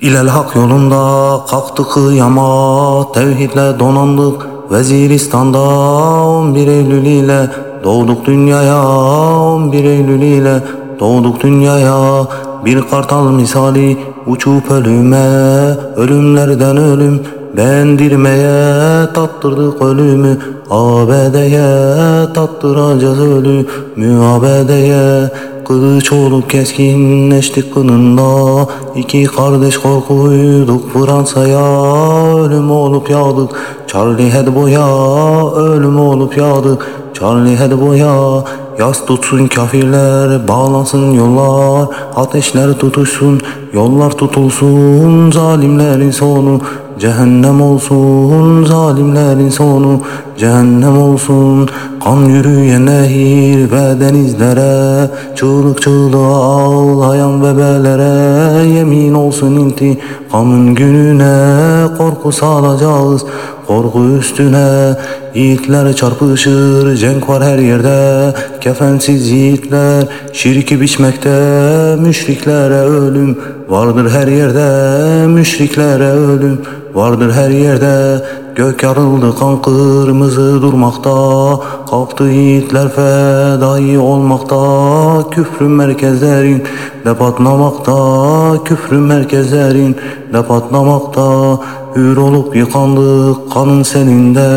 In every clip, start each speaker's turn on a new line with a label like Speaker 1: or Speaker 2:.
Speaker 1: İlel hak yolunda kalktık yama Tevhidle donandık. Veziristan'da 11 Eylül ile Doğduk dünyaya 11 Eylül ile Doğduk dünyaya. Bir kartal misali uçup ölüme Ölümlerden ölüm Bendirmeye tattırdık ölümü. ABD'ye tattıracağız ölümü ABD'ye Kılıç olup keskinleştik kınında İki kardeş korkuyduk Fransa'ya. Ölüm olup yağdık Charlie Hebdo'ya. Ölüm olup yağdık Charlie Hebdo'ya. Yas tutsun kafirler, bağlansın yollar, ateşler tutuşsun, yollar tutulsun, zalimlerin sonu cehennem olsun, zalimlerin sonu cehennem olsun. Kan yürüyen nehir ve denizlere, çığlık çığlığa ağlayan bebelere, yemin olsun intikamın gününe, korku salacağız, korku üstüne, yiğitler çarpışır, cenk var her yerde, kefensiz yiğitler, şirki biçmekte, müşriklere ölüm, vardır her yerde, müşriklere ölüm, vardır her yerde, gök yarıldı kan kırmızı durmakta, kalktı yiğitler fedai olmakta, küfrün merkezlerin de patlamakta, küfrün merkezlerin de patlamakta, hür olup yıkandık kanın seninde,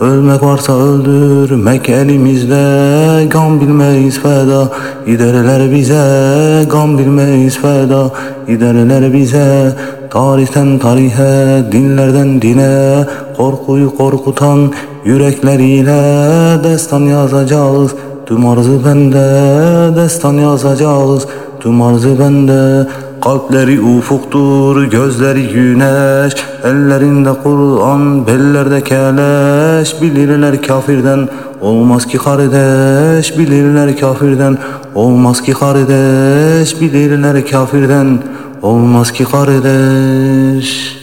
Speaker 1: ölmek varsa öldürmek elimizde, gam bilmeyiz feda, giderler bize, gam bilmeyiz feda, giderler bize, tarihten tarihe, dinlerden dine, korkuyu korkutan yürekleriyle destan yazacağız. Tüm arzı bende, destan yazacağız. Tüm arzı bende, kalpleri ufuktur, gözleri güneş, ellerinde Kur'an, bellerde keleş, bilirler kafirden, olmaz ki kardeş, bilirler kafirden, olmaz ki kardeş, bilirler kafirden, olmaz ki kardeş.